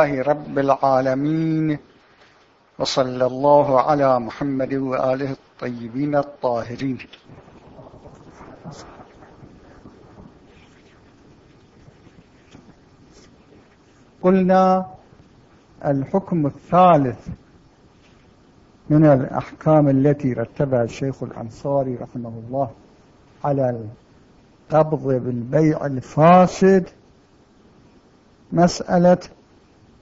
الله رب العالمين وصلى الله على محمد وآله الطيبين الطاهرين. قلنا الحكم الثالث من الأحكام التي رتبها الشيخ الأنصاري رحمه الله على القبض بالبيع الفاسد مسألة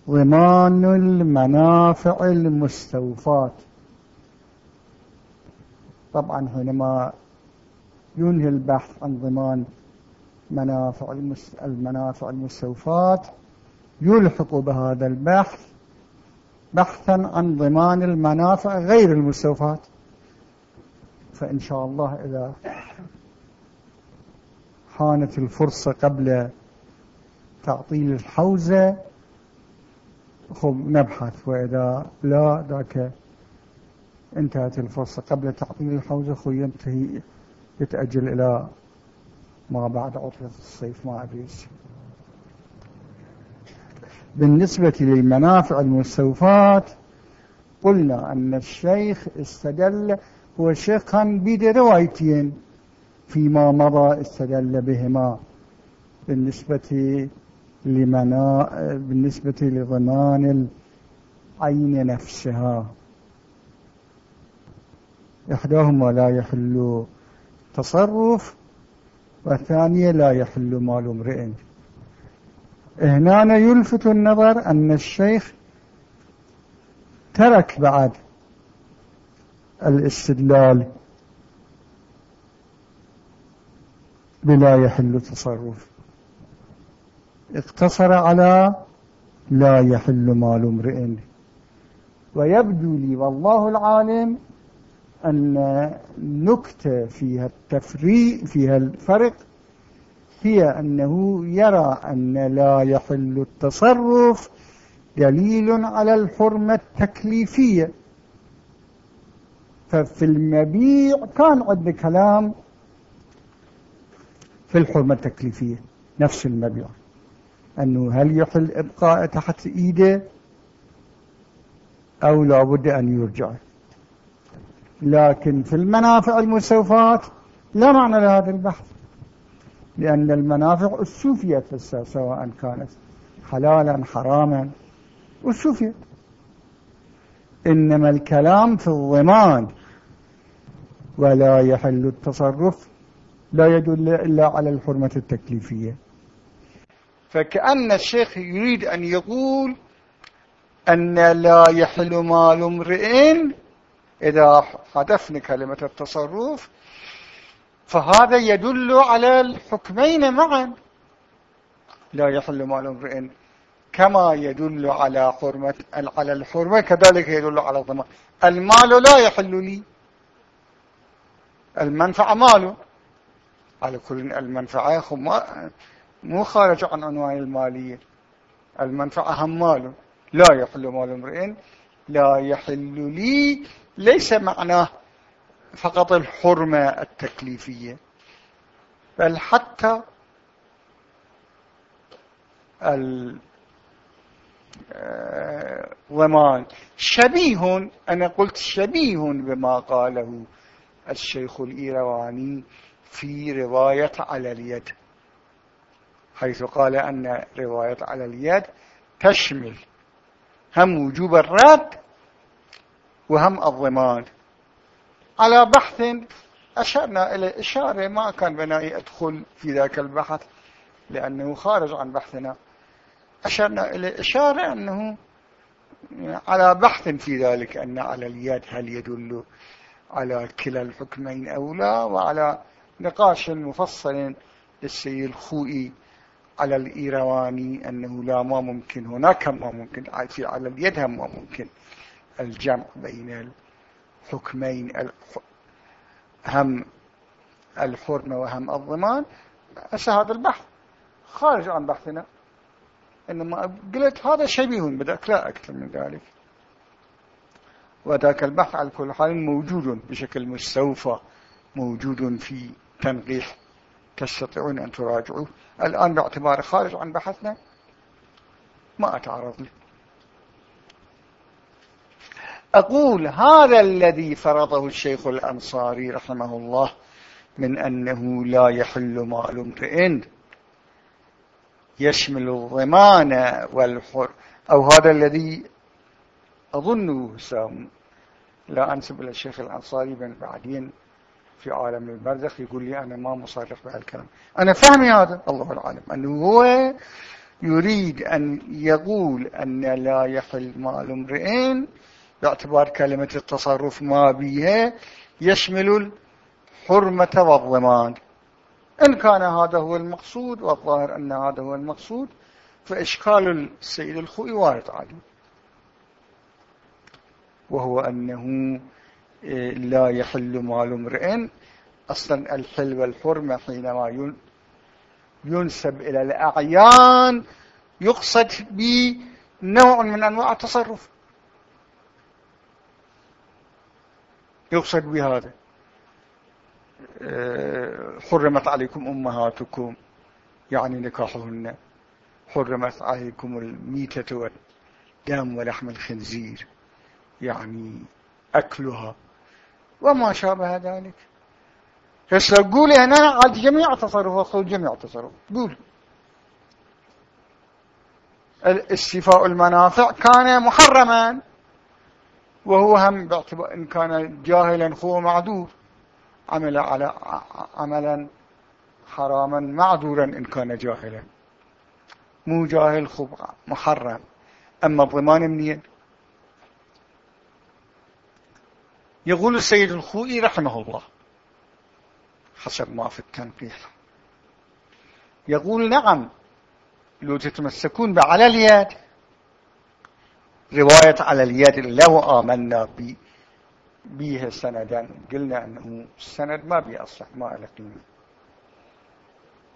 ضمان المنافع المستوفات طبعا حينما ينهي البحث عن ضمان منافع المنافع المستوفات يلحق بهذا البحث بحثا عن ضمان المنافع غير المستوفات فإن شاء الله إذا حانت الفرصة قبل تعطيل الحوزة خب نبحث. وإذا لا ذاك انتهت الفرصة. قبل تعطيل الحوزة خو ينتهي يتأجل إلى ما بعد عطلة الصيف ما أدري بالنسبة للمنافع المستوفات قلنا أن الشيخ استدل هو الشيخ كان بيد روايتين فيما مضى استدل بهما. بالنسبة لمنا بالنسبة لضمان العين نفسها. إحداهما لا يحل تصرف والثانية لا يحل مال امرئ. هنا يلفت النظر أن الشيخ ترك بعد الاستدلال بلا يحل تصرف. اقتصر على لا يحل مال امرئ. ويبدو لي والله العالم أن نكتة فيها التفريق فيها الفرق هي أنه يرى أن لا يحل التصرف دليل على الحرمة التكليفية. ففي المبيع كان عندنا كلام في الحرمة التكليفية نفس المبيع. أنه هل يحل إبقاء تحت إيده أو لا بد أن يرجع؟ لكن في المنافع المستوفات لا معنى لهذا البحث لأن المنافع أسوفيت سواء كانت حلالا حراما أسوفيت إنما الكلام في الضمان ولا يحل التصرف لا يدل إلا على الحرمة التكليفية. فكأن الشيخ يريد أن يقول أن لا يحل مال امرئ إذا حذفنا كلمة التصرف فهذا يدل على الحكمين معا. لا يحل مال امرئ كما يدل على حرمة على الحرمة كذلك يدل على الضمان المال لا يحل لي. المنفعة ماله على كل المنفعة مو خارج عن عنوان المالية. المنفعة هم ماله لا يحل مال امرئ. لا يحل لي. ليس معناه فقط الحرمة التكليفية بل حتى الضمان شبيه أنا قلت شبيه بما قاله الشيخ الإيرواني في رواية على اليد. حيث قال أن رواية على اليد تشمل هم وجوب الرد وهم الضمان. على بحث أشرنا إلى إشارة ما كان بنائي أدخل في ذاك البحث لأنه خارج عن بحثنا. أشرنا إلى إشارة أنه على بحث في ذلك أن على اليد هل يدل على كلا الحكمين أو لا وعلى نقاش مفصل للسيد الخوئي على الإيرواني أنه لا ما ممكن هناك ما ممكن في على اليد هم ما ممكن. الجمع بين الحكمين هم الحرمة وهم الضمان. هسه هذا البحث. خارج عن بحثنا. إنما قلت هذا شبيه بدأك لا أكثر من ذلك. وذاك البحث على كل حال موجود بشكل مستوفى موجود في تنقيح تستطيعون أن تراجعوه. الآن باعتبار خارج عن بحثنا ما أتعرض له أقول هذا الذي فرضه الشيخ الأنصاري رحمه الله من أنه لا يحل مال امرئ. يشمل الضمان والحر. أو هذا الذي أظنه سام لا أنسب إلى الشيخ الأنصاري بل بعدين. في عالم البرزخ يقول لي أنا ما مصرح بهالكلام. أنا فهمي هذا. الله العالم. أنه هو يريد أن يقول أن لا يحل مال امرئ باعتبار كلمة التصرف ما بها يشمل الحرمة والضمان. إن كان هذا هو المقصود والظاهر أن هذا هو المقصود فإشكال السيد الخوئي وارد عليه وهو أنه لا يحل مال امرئ. أصلا الحل والحرمة حينما ينسب إلى الأعيان يقصد بنوع من أنواع التصرف. يقصد بهذا. إيه، حرمت عليكم أمهاتكم يعني نكاحهن. حرمت عليكم الميتة والدم ولحم الخنزير يعني أكلها. وما شابه ذلك. هسه قولي أنا على جميع تصرفات جميع تصرف قول. الاستيفاء المنافع كان محرما وهو هم باعتبار إن كان جاهلا هو معذور. عمل على عملا حراما معذورا إن كان جاهلا. مو جاهل خب محرم. أما الضمان منين؟ يقول السيد الخوئي رحمه الله. حسب ما في التنقيح يقول نعم لو تتمسكون بعلى اليد. رواية على اليد لو آمنا بي بيه سندا. قلنا أنه السند ما بيأصح ما له قيمة.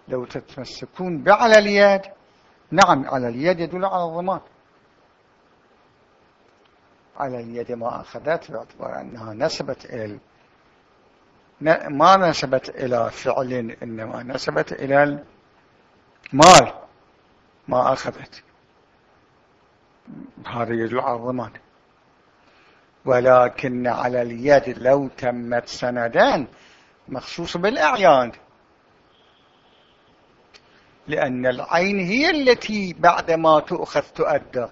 لو تتمسكون بعلى اليد نعم على اليد يدل على الضمان. على اليد ما أخذت باعتبار أنها نسبت إلى ما نسبت إلى فعل إنما نسبت إلى المال ما أخذت هذا يدل على ولكن على اليد لو تمت سندان مخصوص بالأعيان. لأن العين هي التي بعدما تؤخذ تؤدى.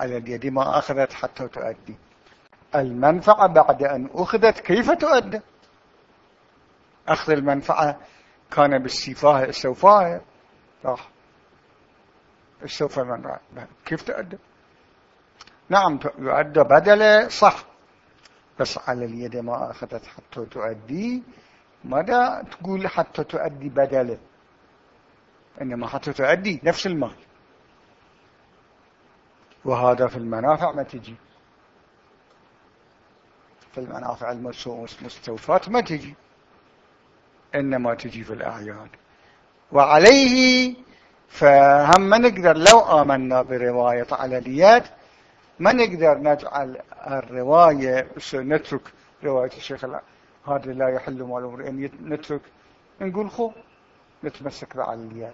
على اليد ما أخذت حتى تؤدي. المنفعة بعد أن أخذت كيف تؤدى أخذ المنفعة كان بالسفاهة السوفاهة صح. السوفة المنفعة كيف تؤدى نعم يؤدى بدله صح. بس على اليد ما أخذت حتى تؤدي. ماذا تقول حتى تؤدي بدله إنما حتى تؤدي نفس المال. وهذا في المنافع ما تجي. في المنافع المستوفات ما تجي. إنما تجي في الأعيان وعليه فهم ما نقدر لو آمنا برواية على اليد ما نقدر نجعل الرواية نترك رواية الشيخ هذا لا يحل مال امرئ نترك نقول خو نتمسك على اليد.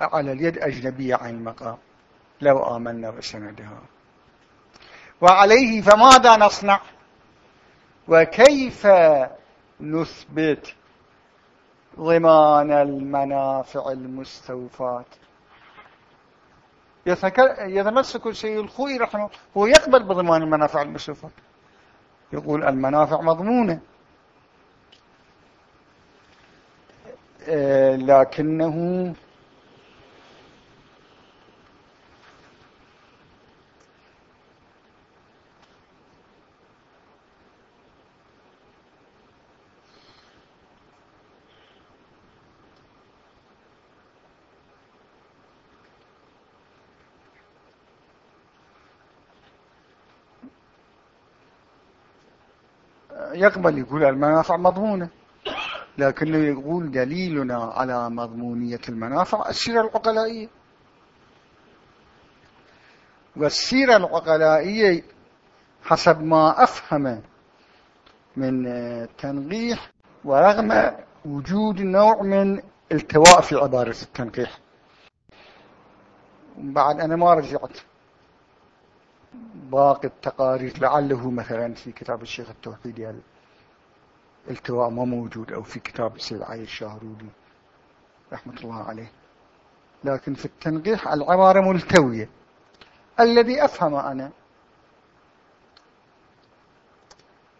على اليد أجنبية عن المقام. لو آمنا بسندها وعليه فماذا نصنع؟ وكيف نثبت ضمان المنافع المستوفات؟ يتمسك السيد الخوي رحمه هو يقبل بضمان المنافع المستوفات. يقول المنافع مضمونة. آه، لكنه يقبل يقول المنافع مضمونة. لكنه يقول دليلنا على مضمونية المنافع السيرة العقلائية. والسيرة العقلائية حسب ما أفهم من تنقيح ورغم وجود نوع من التواء في عبارة التنقيح. بعد أنا ما رجعت. باقي التقارير لعله مثلا في كتاب الشيخ التوحيدي التواء ما موجود أو في كتاب سيد علي الشهرودي رحمة الله عليه. لكن في التنقيح العبارة ملتوية. الذي أفهم أنا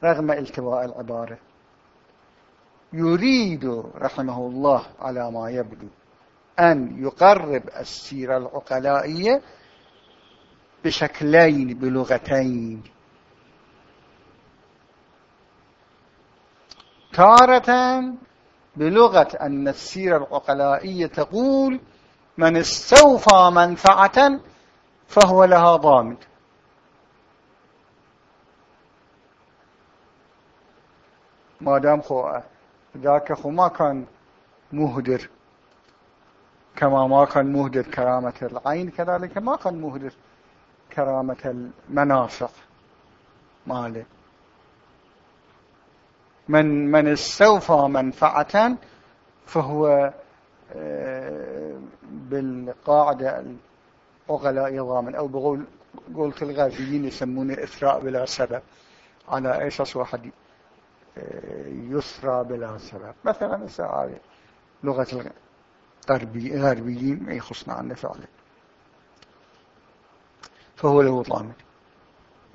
رغم التواء العبارة يريد رحمه الله على ما يبدو أن يقرب السيرة العقلائية بشكلين بلغتين. تارة بلغة أن السيرة العقلائية تقول من استوفى منفعة فهو لها ضامن. ما دام خو ذاك خو ما كان مهدر. كما ما كان مهدر كرامة العين كذلك ما كان مهدر. كرامة المنافع ماله من من استوفى منفعة فهو آه، بالقاعدة العقلاء ضامن أو بقول قلت الغازيين يسمونه إثراء بلا سبب. على أساس واحد آه، يسرى بلا سبب. مثلا لغة الغربيين ما يخصنا عنه فعلا فهو له ضامن.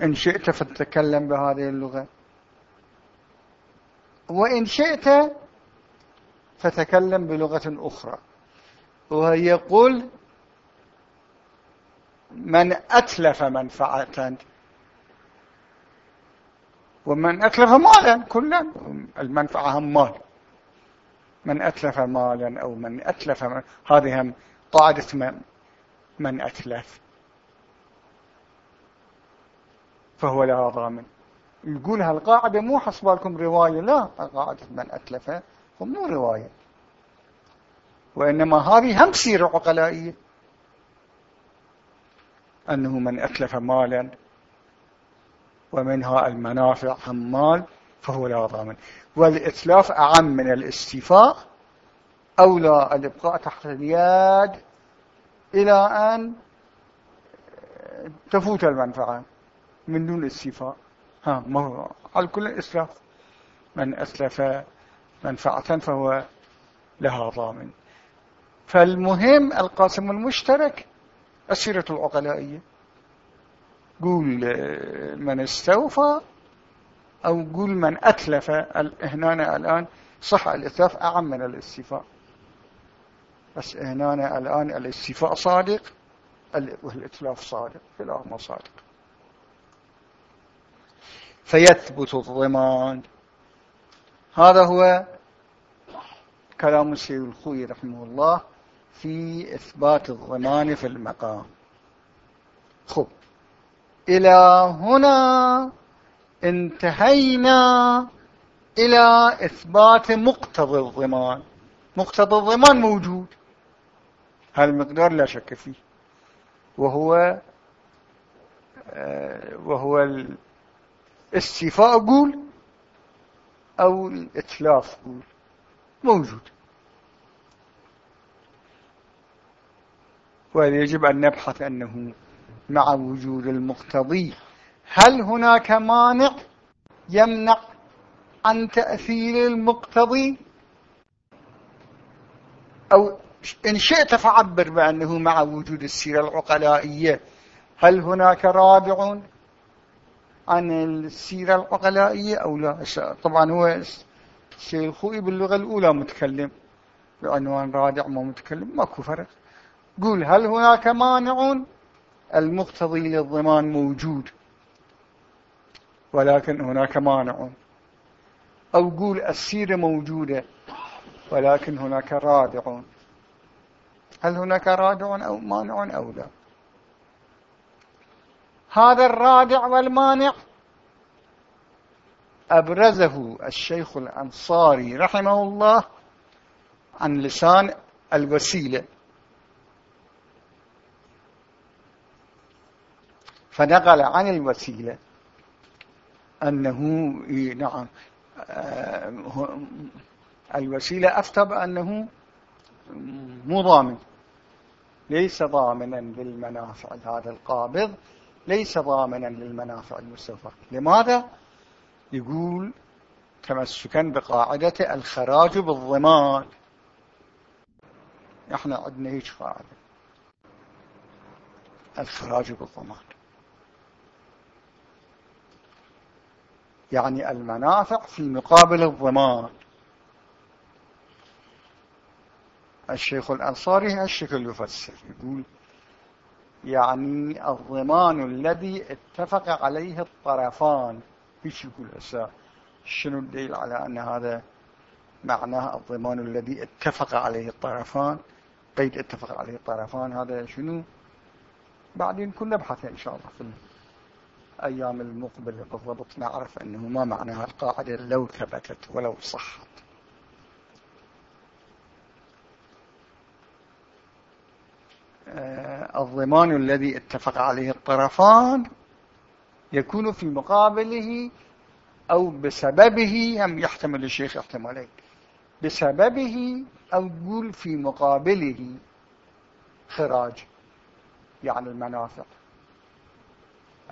إن شئت فتتكلم بهذه اللغة. وإن شئت فتكلم بلغة أخرى. وهي من أتلف منفعة. ومن أتلف مالا كلا. المنفعة هم مال. من أتلف مالا أو من أتلف من هذه هم قاعدة من, من أتلف. فهو لها ضامن. يقول هالقاعدة مو حسب لكم رواية لا قاعدة من أتلف مو رواية. وإنما هذه هم سيرة عقلائية أنه من أتلف مالا ومنها المنافع هم مال فهو لا ضامن. والإتلاف أعم من الاستيفاء أولى الإبقاء تحت اليد إلى أن تفوت المنفعة. من دون استيفاء. ها ما على كل إسلاف. من أسلف منفعة فهو لها ضامن. فالمهم القاسم المشترك السيرة العقلائية. قول من استوفى أو قول من أتلف هنا الآن صح الإتلاف أعم من الاستيفاء. بس هنا الآن الاستيفاء صادق والإتلاف صادق كلاهما صادق. فيثبت الضمان. هذا هو كلام السيد الخوي رحمه الله في إثبات الضمان في المقام. خب إلى هنا انتهينا إلى إثبات مقتضى الضمان. مقتضى الضمان موجود. هالمقدار لا شك فيه. وهو آه، وهو الاستيفاء قول أو الإتلاف قول. موجود. ويجب أن نبحث أنه مع وجود المقتضي؟ هل هناك مانع يمنع عن تأثير المقتضي؟ أو إن شئت فعبر بأنه مع وجود السيرة العقلائية. هل هناك رادع عن السيرة العقلائية أو لا؟ طبعا هو الشيء الخوئي باللغة الأولى متكلم بعنوان رادع ما متكلم ماكو فرق. قول هل هناك مانع؟ المقتضي للضمان موجود ولكن هناك مانع. أو قول السيرة موجودة ولكن هناك رادع. هل هناك رادع أو مانع أو لا؟ هذا الرادع والمانع. أبرزه الشيخ الأنصاري رحمه الله عن لسان الوسيلة. فنقل عن الوسيلة أنه نعم آه، الوسيلة أفتى بأنه مو ضامن ليس ضامنا بالمنافع هذا القابض. ليس ضامنا للمنافع المستوفى. لماذا؟ يقول تمسكا بقاعدة الخراج بالضمان. إحنا عندنا هيك قاعدة. الخراج بالضمان. يعني المنافع في مقابل الضمان. الشيخ الأنصاري هالشكل يفسر. يقول يعني الضمان الذي اتفق عليه الطرفان يقول هسه شنو الدليل على أن هذا معناه الضمان الذي اتفق عليه الطرفان؟ قيد اتفق عليه الطرفان هذا شنو؟ بعدين كنا نبحث إن شاء الله في الأيام المقبلة بالضبط نعرف أنه ما معناها القاعدة لو ثبتت ولو صحت. الضمان الذي اتفق عليه الطرفان يكون في مقابله أو بسببه هم يحتمل الشيخ احتمالين بسببه أو يقول في مقابله خراج يعني المنافع.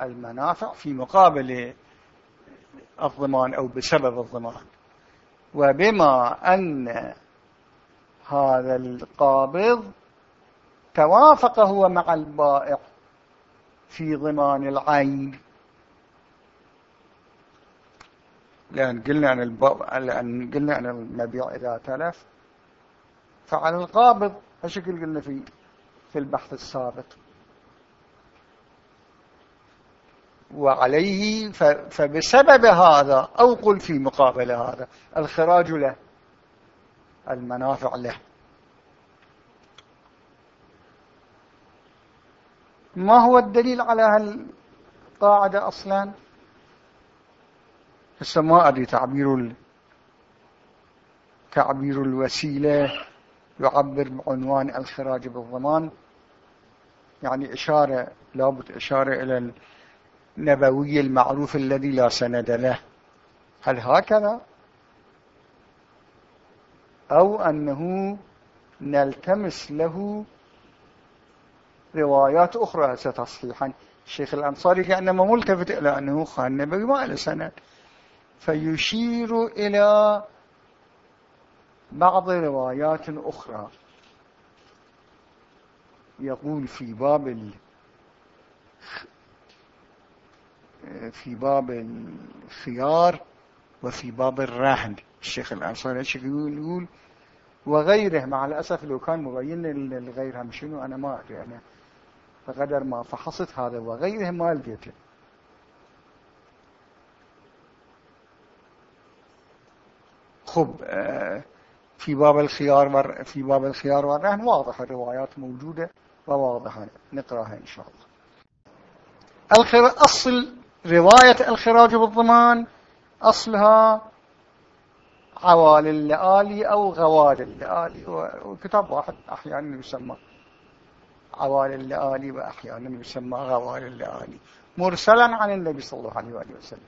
المنافع في مقابل الضمان أو بسبب الضمان. وبما أن هذا القابض توافق هو مع البائع في ضمان العين. لأن قلنا عن لأن قلنا عن المبيع إذا تلف. فعلى القابض هالشكل قلنا في في البحث السابق؟ وعليه فبسبب هذا أو قل في مقابل هذا الخراج له المنافع له. ما هو الدليل على هالقاعدة أصلا؟ هسه ما أدري تعبير تعبير الوسيلة يعبر بعنوان الخراج بالضمان. يعني إشارة لابد إشارة إلى النبوي المعروف الذي لا سند له. هل هكذا؟ أو أنه نلتمس له روايات أخرى ستصحيحا الشيخ الأنصاري كأنما ملتفت إلى أنه خان نبوي ما له سند فيشير إلى بعض روايات أخرى. يقول في باب في باب الخيار وفي باب الرهن. الشيخ الأنصاري يقول يقول وغيره. مع الأسف لو كان مبين للغير هم شنو أنا ما أدري. أنا بقدر ما فحصت هذا وغيره ما لقيته. خب آه، في باب الخيار في باب الخيار والرهن واضح الروايات موجودة وواضحة نقراها إن شاء الله. أصل رواية الخراج بالضمان أصلها عوال اللآلي أو غوال اللآلي. وكتاب واحد أحيانا يسمى عوال اللآلي وأحيانا يسمى غوال اللآلي مرسلا عن النبي صلى الله عليه وآله وسلم.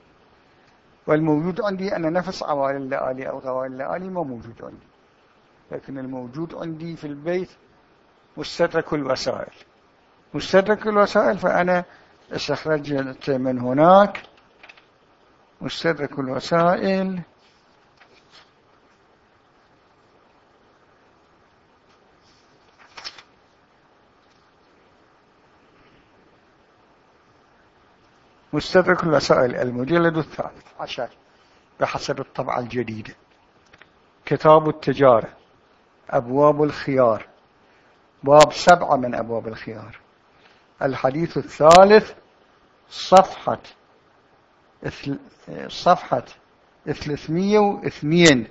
والموجود عندي أن نفس عوال اللآلي أو غوال اللآلي ما موجود عندي. لكن الموجود عندي في البيت مستدرك الوسائل. مستدرك الوسائل فأنا استخرجت من هناك مستدرك الوسائل مستدرك الوسائل المجلد الثالث عشر بحسب الطبعة الجديدة كتاب التجارة أبواب الخيار باب سبعة من أبواب الخيار. الحديث الثالث صفحة صفحة 302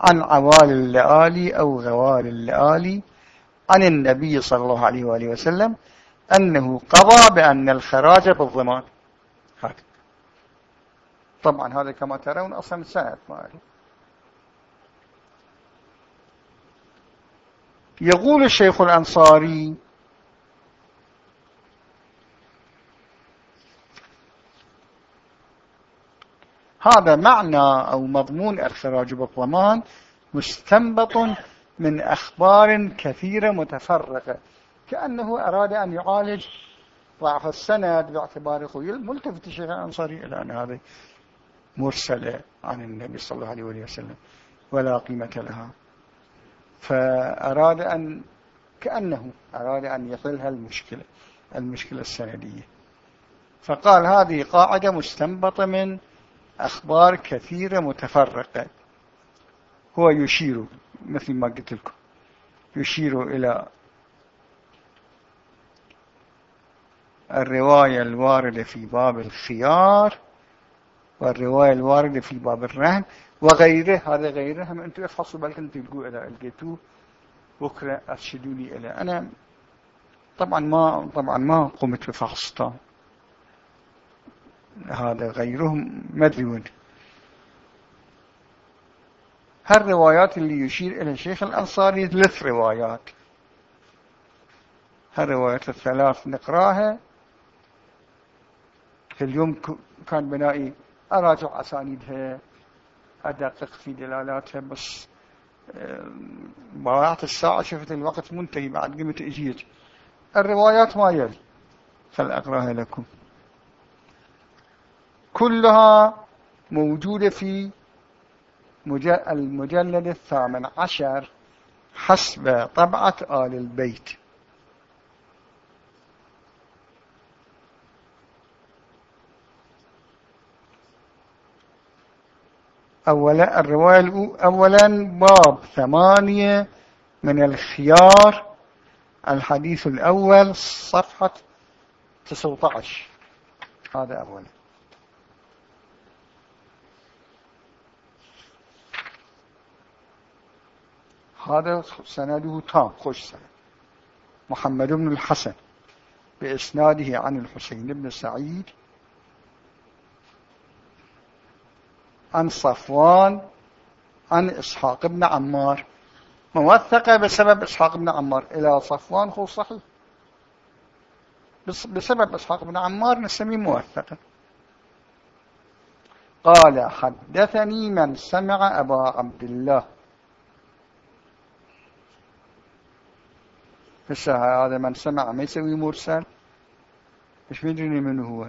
عن عوال اللآلي أو غوال اللآلي عن النبي صلى الله عليه وآله وسلم أنه قضى بأن الخراج بالضمان طبعا هذا كما ترون أصلا سنة يقول الشيخ الأنصاري هذا معنى أو مضمون الخراج بالضمان مستنبط من أخبار كثيرة متفرقة. كأنه أراد أن يعالج ضعف السند باعتبار ملتفت الشيخ الأنصاري إلى أن هذه مرسلة عن النبي صلى الله عليه وسلم ولا قيمة لها. فأراد أن كأنه أراد أن يحلها المشكلة المشكلة السندية. فقال هذه قاعدة مستنبطة من أخبار كثيرة متفرقة. هو يشير مثل ما قلت لكم يشير إلى الرواية الواردة في باب الخيار والرواية الواردة في باب الرهن وغيره هذا غيره. هم أنتم افحصوا بلكن تلقوا إلى الجيتو بكرة أرشدوا لي إلى أنا. طبعا ما طبعا ما قمت بفحص تام هذا غيرهم. ما أدري وين. هالروايات اللي يشير إلى الشيخ الأنصاري ثلاث روايات. هالروايات الثلاث نقراها. اليوم كان بنائي أراجع أسانيدها أدقق في دلالاتها بس ضاعت الساعة شفت الوقت منتهي بعد قمت اجيت الروايات ما يلي فلأقراها لكم. كلها موجودة في المجلد الثامن عشر حسب طبعة آل البيت. أولا الرواية أولا باب ثمانية من الخيار الحديث الأول صفحة 19 هذا أولا. هذا سنده تام خوش سند. محمد بن الحسن بإسناده عن الحسين بن سعيد عن صفوان عن إسحاق بن عمار. موثقة بسبب إسحاق بن عمار. إلى صفوان هو صحيح. بسبب إسحاق بن عمار نسميه موثقة قال حدثني من سمع أبا عبد الله. هسه هذا من سمع ما يسوي مرسل؟ مش مدري من هو؟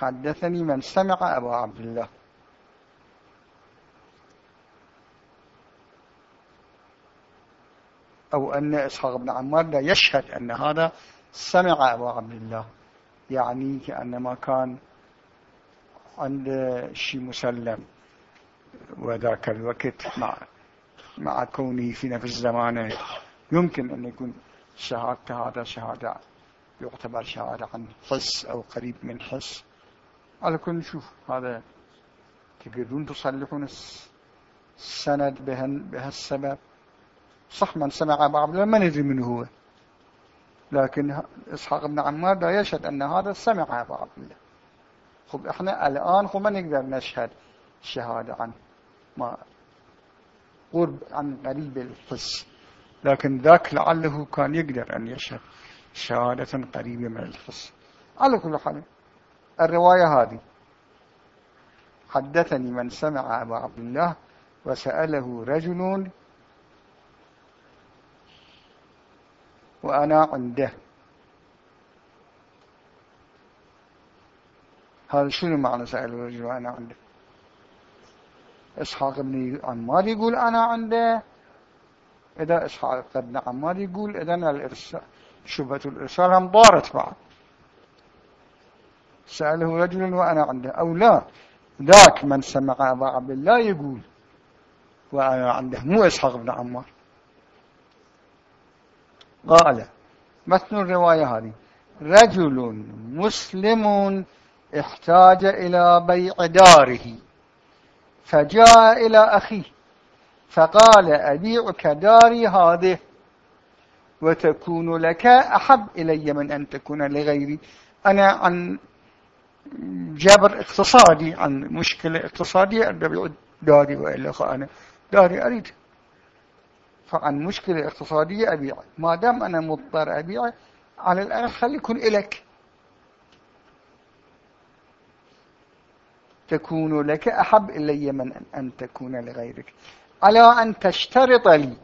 حدثني من سمع أبا عبد الله. أو أن إسحاق بن عمار لا يشهد أن هذا سمع أبا عبد الله. يعني كأنما كان عند شيء مسلم. وذاك الوقت مع مع كونه في نفس زمانه. يمكن أن يكون شهادة هذا شهادة يعتبر شهادة عن حس أو قريب من حس. على كل نشوف هذا تقدرون تصلحون السند بهالسبب صح من سمع عبد الله ما ندري من هو؟ لكن إسحاق بن عمار لا يشهد أن هذا سمع عبد الله. خب إحنا الآن خب ما نقدر نشهد الشهادة عن ما قرب عن قريب الحس لكن ذاك لعله كان يقدر أن يشهد شهادة قريبة من الحس على كل حال الرواية هذه. حدثني من سمع أبا عبد الله وسأله رجل وأنا عنده. هذا شنو معنى سأله رجل وأنا عنده؟ إسحاق بن عمار يقول أنا عنده. إذا إسحاق بن عمار يقول إذا الإرسال شبهة الإرسال هم ضارت بعض. سأله رجل وأنا عنده أو لا ذاك من سمع أبا عبد الله يقول وأنا عنده مو إسحاق بن عمار. قال مثل الرواية هذه رجل مسلم احتاج إلى بيع داره فجاء إلى أخيه فقال أبيعك داري هذه وتكون لك أحب إلي من أن تكون لغيري. أنا عن جبر اقتصادي عن مشكلة اقتصادية أبيع داري وإلا أنا داري أريد. فعن مشكلة اقتصادية أبيع. ما دام أنا مضطر أبيع على الأقل خلي يكون إلك. تكون لك أحب إلي من أن تكون لغيرك. على أن تشترط لي.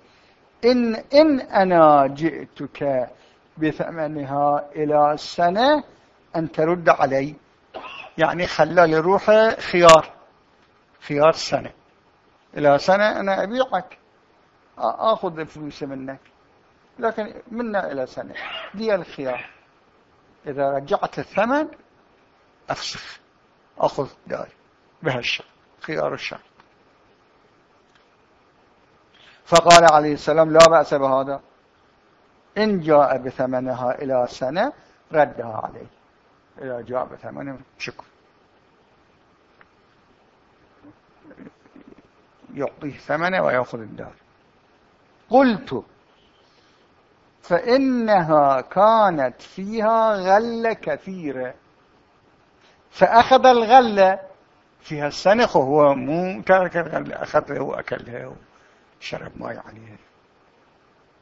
إن, إن أنا جئتك بثمنها إلى سنة أن ترد علي. يعني خلى لروحه خيار خيار سنة. إلى سنة أنا أبيعك أخذ فلوس منك. لكن منا إلى سنة. دي الخيار. إذا رجعت الثمن أفسخ. أخذ داري بهالشرط خيار الشرط فقال عليه السلام لا بأس بهذا. إن جاء بثمنها إلى سنة ردها عليه إذا جاء بثمنها شكر يعطيه ثمنه ويأخذ الدار. قلت فإنها كانت فيها غلة كثيرة فأخذ الغلة فيها السنخ وهو مو ترك الغلة أخذها وأكلها وشرب ماء عليها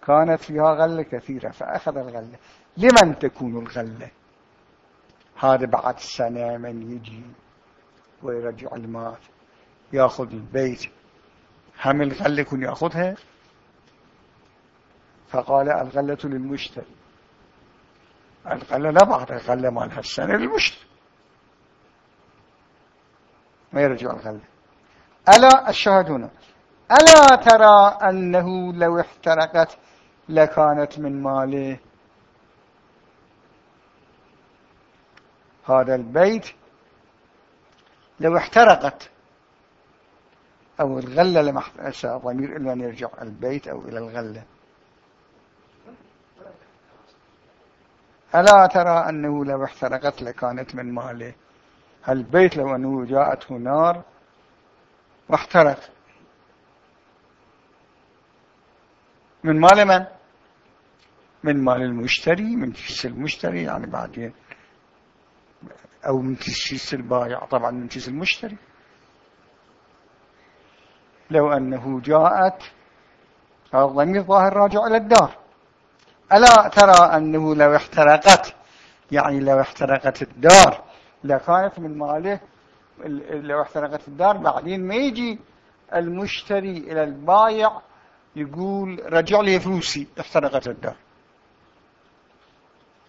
كانت فيها غلة كثيرة فأخذ الغلة لمن تكون الغلة هذا بعد سنة من يجي ويرجع المال يأخذ البيت. هم الغلة يكون يأخذها؟ فقال الغلة للمشتري. الغلة لا بعد الغلة مالها السنة للمشتري. ما يرجع الغلة. ألا الشاهد هنا؟ ألا ترى أنه لو احترقت لكانت من ماله هذا البيت لو احترقت أو الغلة لما ضمير إلا أن يرجع البيت أو إلى الغلة. ألا ترى أنه لو احترقت لكانت من ماله؟ البيت لو أنه جاءته نار واحترق. من مال من؟ من مال المشتري من كيس المشتري يعني بعدين أو من كيس البايع طبعا من كيس المشتري. لو أنه جاءت الضمير ظاهر راجع إلى الدار. ألا ترى أنه لو احترقت يعني لو احترقت الدار لكانت من ماله لو احترقت الدار بعدين ما يجي المشتري إلى البايع يقول رجع لي فلوسي احترقت الدار.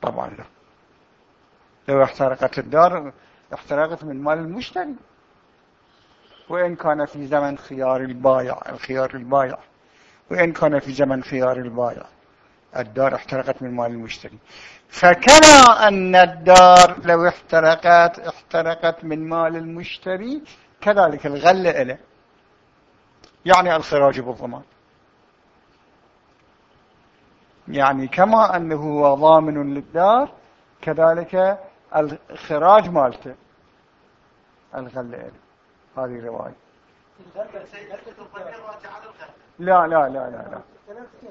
طبعا لا. لو احترقت الدار احترقت من مال المشتري. وإن كان في زمن خيار البايع الخيار البايع. وإن كان في زمن خيار البايع. الدار احترقت من مال المشتري. فكما أن الدار لو احترقت احترقت من مال المشتري كذلك الغلة إله يعني الخراج بالضمان. يعني كما أنه هو ضامن للدار كذلك الخراج مالته. الغلة هذه رواية. لا لا لا لا لا.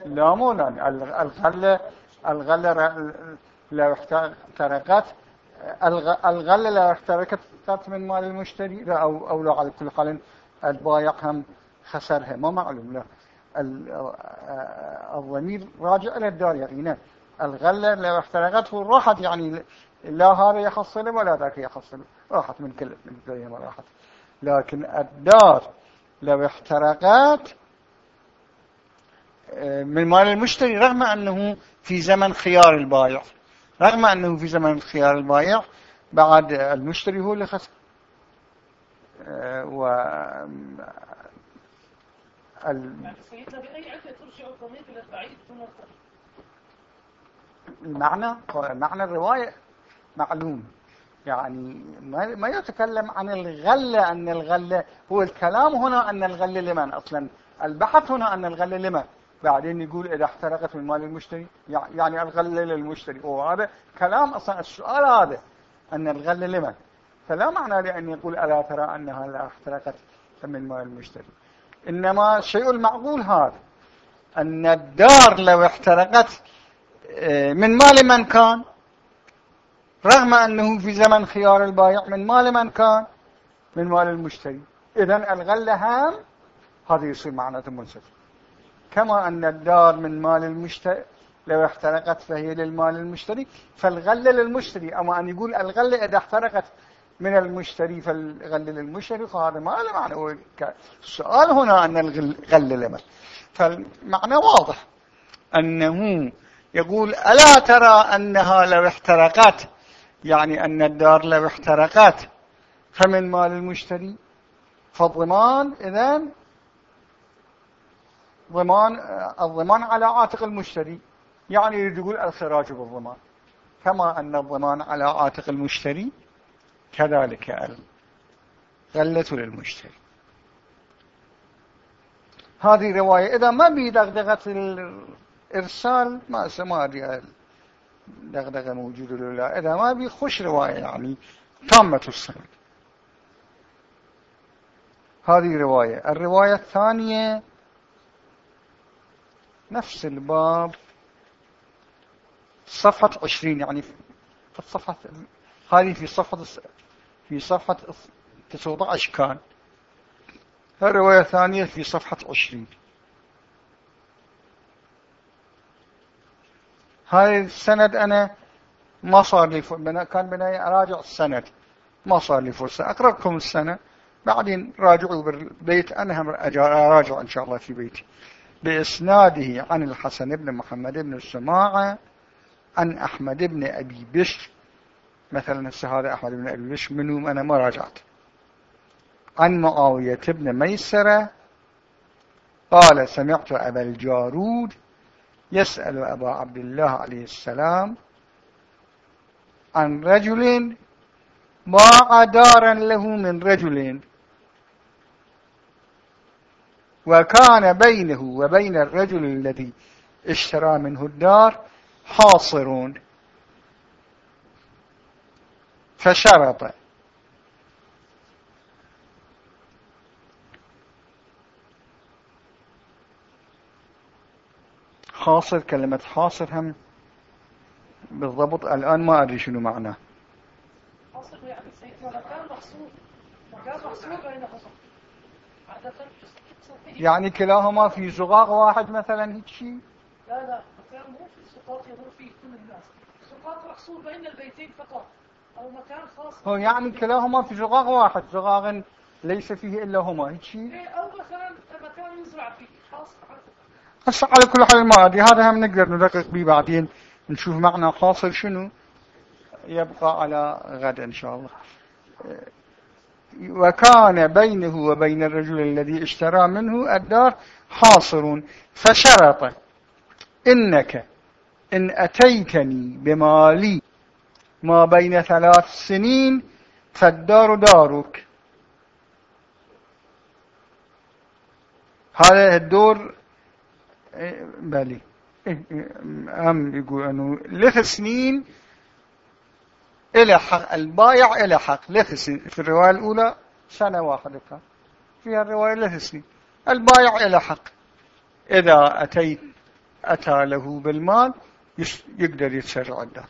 لا مو لا الغلة الغلة لو احترقت. الغلة لو احترقت من مال المشتري أو أو لا على كل حال البايع هم خسرها ما معلوم لا. الضمير راجع إلى الدار يقينا الغلة لو احترقت راحت يعني لا هذا يحصل ولا ذاك يحصل راحت من كل من ما راحت. لكن الدار لو احترقت من مال المشتري رغم أنه في زمن خيار البايع. رغم أنه في زمن خيار البايع بعد المشتري هو اللي خسر. و المعنى معنى الرواية معلوم. يعني ما يتكلم عن الغلة أن الغلة هو الكلام هنا أن الغلة لمن أصلا؟ البحث هنا أن الغلة لمن؟ بعدين يقول إذا احترقت من مال المشتري يعني الغلة للمشتري. وهذا كلام أصلا السؤال هذا أن الغلة لمن؟ فلا معنى لأن يقول ألا ترى أنها لا احترقت من مال المشتري. إنما الشيء المعقول هذا أن الدار لو احترقت آه، من مال من كان؟ رغم أنه في زمن خيار البايع من مال من كان من مال المشتري. إذن الغلة هام هذا يصير معنى منصف كما أن الدار من مال المشتري لو احترقت فهي للمال المشتري فالغلة للمشتري. أما أن يقول الغلة إذا احترقت من المشتري فالغلة للمشتري فهذا ما له معنى. السؤال هنا أن الغلة لمن؟ فالمعنى واضح. أنه يقول ألا ترى أنها لو احترقت يعني أن الدار لو احترقت فمن مال المشتري؟ فالضمان إذن ضمان الضمان على عاتق المشتري. يعني يقول الخراج بالضمان. كما أن الضمان على عاتق المشتري كذلك الغلة للمشتري. هذه رواية. إذا ما بي دغدغة الإرسال ما سماري دغدغة موجودة لله إذا ما بي خش رواية يعني تامة السند هذه رواية. الرواية الثانية نفس الباب صفحة عشرين يعني في الصفحة هذه في صفحة في صفحة 19 كان. الرواية الثانية في صفحة عشرين. هاي السند أنا ما صار لي كان بناي أراجع السند. ما صار لي فرصة. أقرأ لكم السنة بعدين راجعوا بالبيت. أنا هم أراجع إن شاء الله في بيتي. بإسناده عن الحسن بن محمد بن السماعة عن أحمد بن أبي بشر. مثلا هذا أحمد بن أبي بشر منهم أنا ما راجعت. عن معاوية بن ميسرة قال سمعت أبا الجارود يسأل أبا عبد الله عليه السلام عن رجل باع دارا له من رجل وكان بينه وبين الرجل الذي اشترى منه الدار حاصرون. فشرط حاصر كلمة حاصر هم بالضبط الآن ما أدري شنو معناه حاصر يعني مكان محصور مكان محصور بينهم يعني كلاهما في زقاق واحد مثلا هيك شيء؟ لا لا مكان مو في زقاق يمر فيه كل الناس. زقاق محصور بين البيتين فقط أو مكان خاص. هو يعني كلاهما في زقاق واحد زقاق ليس فيه إلا هما هيك شيء؟ إيه، أو مثلا مكان يزرع فيه خاص هسه على كل حال أدري هذا هم نقدر ندقق به بعدين. نشوف معنى حاصل شنو. يبقى على غد إن شاء الله. وكان بينه وبين الرجل الذي اشترى منه الدار حاصر فشرط. إنك إن أتيتني بمالي ما بين ثلاث سنين فالدار دارك هذا الدور بالي أم يقول أنه لث سنين إلى حق البايع إلى حق. لث سنين. في الرواية الأولى سنة واحدة كان. فيها الرواية لث سنين. البايع إلى حق. إذا أتيت أتى له بالمال يقدر يتسرع الدار.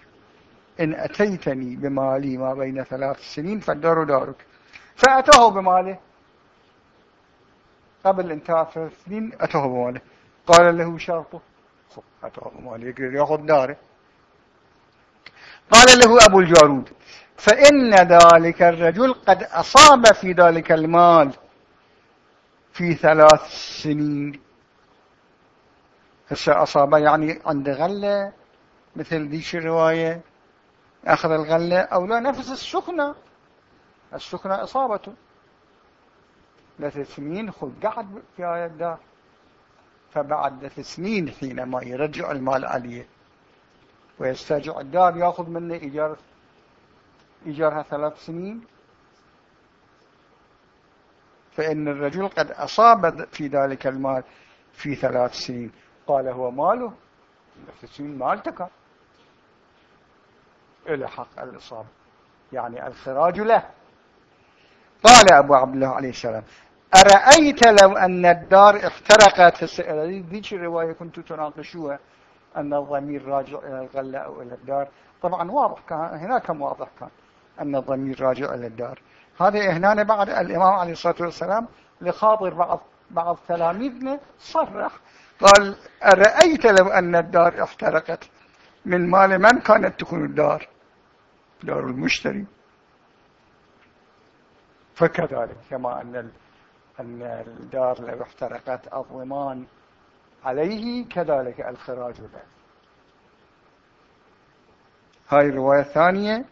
إن أتيتني بمالي ما بين ثلاث سنين فالدار دارك. فأتاه بماله. قبل انتهاء ثلاث سنين أتاه بماله. قال له شرطه. بماله يقدر يأخذ داره. قال له أبو الجارود فإن ذلك الرجل قد أصاب في ذلك المال في ثلاث سنين. هسه أصاب يعني عند غلة مثل ذيك الرواية أخذ الغلة أو لا نفس السكنة. السكنة إصابته. ثلاث سنين خذ قعد في آية الدار. فبعد سنين حينما يرجع المال عليه ويسترجع الدار يأخذ منه إيجار إيجارها ثلاث سنين. فإن الرجل قد أصاب في ذلك المال في ثلاث سنين. قال هو ماله؟ ثلاث سنين مالتك. إلى حق الإصابة. يعني الخراج له. قال أبو عبد الله عليه السلام أرأيت لو أن الدار احترقت ذيك الرواية كنت تناقشوها أن الضمير راجع إلى الغلة أو إلى الدار. طبعا واضح كان هناك واضح كان أن الضمير راجع إلى الدار. هذا هنا بعد الإمام عليه الصلاة والسلام لخاطر بعض بعض تلاميذنا صرح قال أرأيت لو أن الدار احترقت من مال من كانت تكون الدار؟ دار المشتري. فكذلك كما أن الدار لو احترقت الضمان عليه كذلك الخراج له. هاي الرواية الثانية.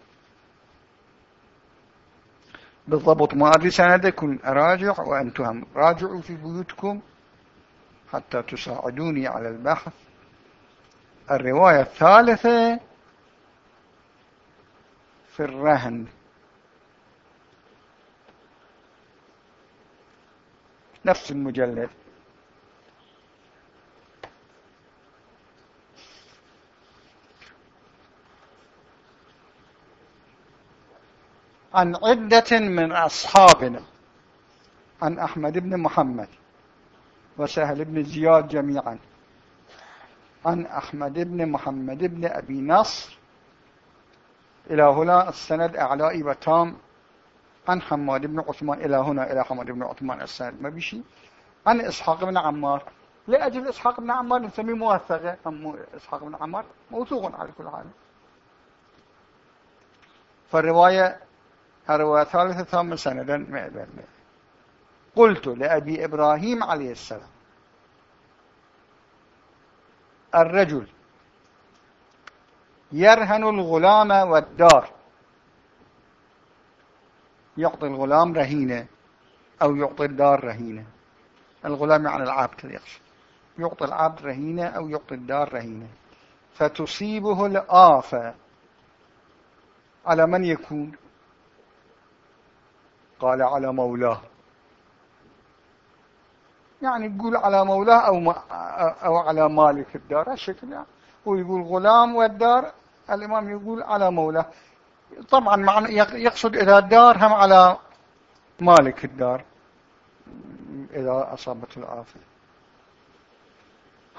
بالضبط ما أدري سندكم أراجع وأنتم راجعوا في بيوتكم حتى تساعدوني على البحث. الرواية الثالثة في الرهن. نفس المجلد. عن عدة من أصحابنا. عن أحمد بن محمد وسهل بن زياد جميعا. عن أحمد بن محمد بن أبي نصر. إلى هنا السند أعلائي وتام. عن حماد بن عثمان إلى هنا إلى حماد بن عثمان السند ما بشي عن إسحاق بن عمار. لأجل إسحاق بن عمار نسميه موثقة إسحاق بن عمار؟ موثوق على كل حال. فالرواية الرواية الثالثة ثم سندا مئة قلت لأبي إبراهيم عليه السلام الرجل يرهن الغلام والدار. يعطي الغلام رهينة أو يعطي الدار رهينة. الغلام يعني العبد يقصد يعطي العبد رهينة أو يعطي الدار رهينة. فتصيبه الآفة على من يكون؟ قال على مولاه. يعني يقول على مولاه أو, أو على مالك الدار. الشكل يعني. هو يقول غلام والدار الإمام يقول على مولاه. طبعا يقصد إذا الدار هم على مالك الدار إذا أصابته الآفة.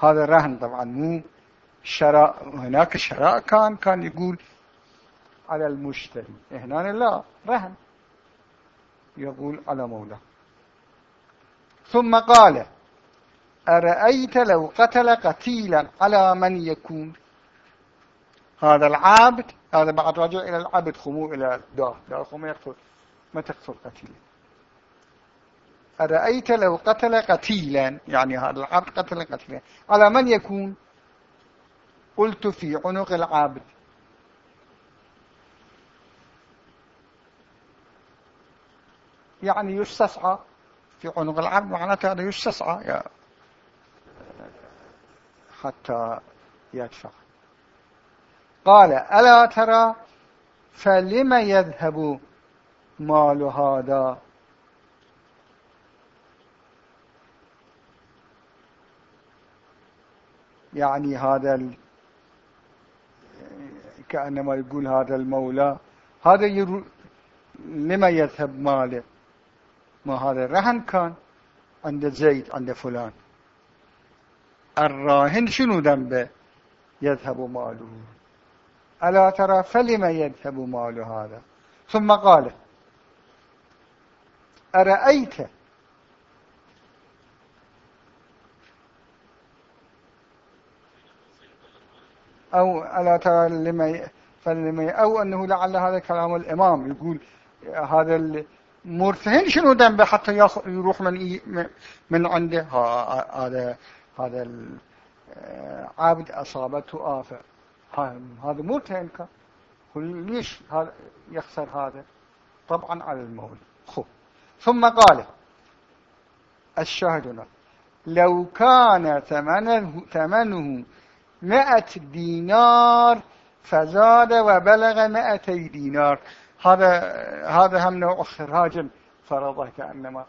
هذا رهن طبعا. مو شراء هناك شراء كان كان يقول على المشتري. هنا لا رهن. يقول على مولاه. ثم قال أرأيت لو قتل قتيلا على من يكون؟ هذا العابد هذا بعد رجع إلى العبد خمو إلى دار دار خمو يقتل ما تقتل قتيلا. أرأيت لو قتل قتيلا؟ يعني هذا العبد قتل قتيلا. على من يكون؟ قلت في عنق العابد يعني يستسعى. في عنق العبد معناته هذا يستسعى حتى يدفع. قال ألا ترى فلم يذهب مال هذا؟ يعني هذا ال... كأنما يقول هذا المولى هذا يرو... لما يذهب ماله؟ ما هذا رهن كان عند زيد عند فلان. الراهن شنو ذنبه؟ يذهب ماله. ألا ترى فلما يذهب مال هذا؟ ثم قال أرأيت أو ألا ترى لما فلما أو أنه لعل هذا كلام الإمام يقول هذا المرتهن شنو ذنبه حتى يروح من من عنده؟ هذا هذا العابد أصابته آفة. هذا مو تهنكا ليش هذا يخسر هذا؟ طبعا على المولى. خب ثم قال الشاهدنا لو كان ثمنه, ثمنه مئة دينار فزاد وبلغ مئتي دينار. هذا هذا هم نوع خراج فرضه كأنما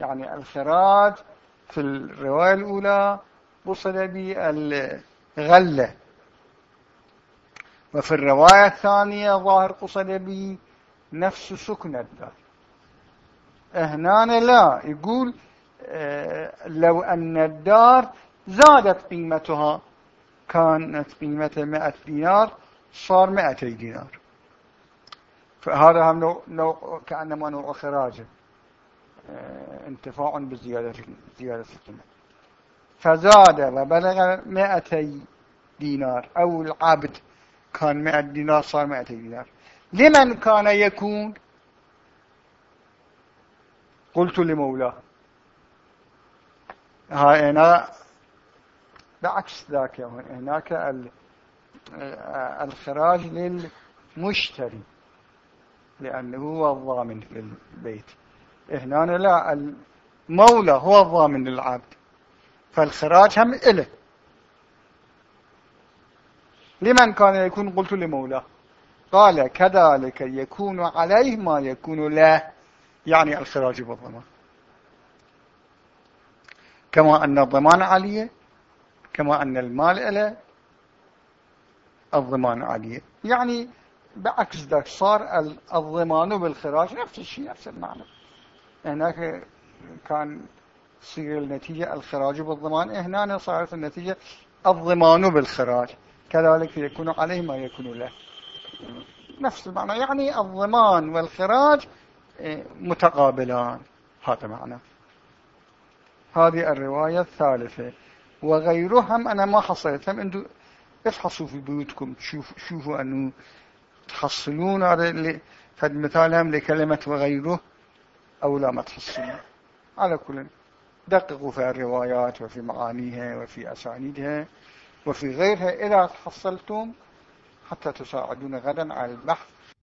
يعني الخراج في الرواية الأولى وصل بالغلة وفي الرواية الثانية ظاهر قصد به نفس سكن الدار هنا لا يقول آه، لو أن الدار زادت قيمتها كانت قيمتها مئة دينار صار مئتي دينار. فهذا هم نوع, نوع كأنما نوع خراج آه، انتفاع بزيادة زيادة القيمة. فزاد وبلغ مئتي دينار أو العبد كان مئة دينار صار مئة دينار. لمن كان يكون؟ قلت لمولاه. هاي هنا بعكس ذاك هناك الخراج للمشتري لأنه هو الضامن في البيت. هنا لا المولى هو الضامن للعبد فالخراج هم إله لمن كان يكون قلت لمولاه؟ قال كذلك يكون عليه ما يكون له. يعني الخراج بالضمان. كما أن الضمان عليه كما أن المال له الضمان عليه يعني بعكس ذلك صار الضمان بالخراج نفس الشيء نفس المعنى. هناك كان تصير النتيجة الخراج بالضمان هنا صارت النتيجة الضمان بالخراج. كذلك يكون عليه ما يكون له. نفس المعنى يعني الضمان والخراج إيه، متقابلان. هذا معنى. هذه الرواية الثالثة. وغيرهم أنا ما حصلتهم. أنتم افحصوا في بيوتكم. شوف شوفوا أنه تحصلون فد مثالهم لكلمة وغيره أو لا ما تحصلون. على كل دققوا في الروايات وفي معانيها وفي أسانيدها. وفي غيرها إذا تحصلتم حتى تساعدون غدا على البحث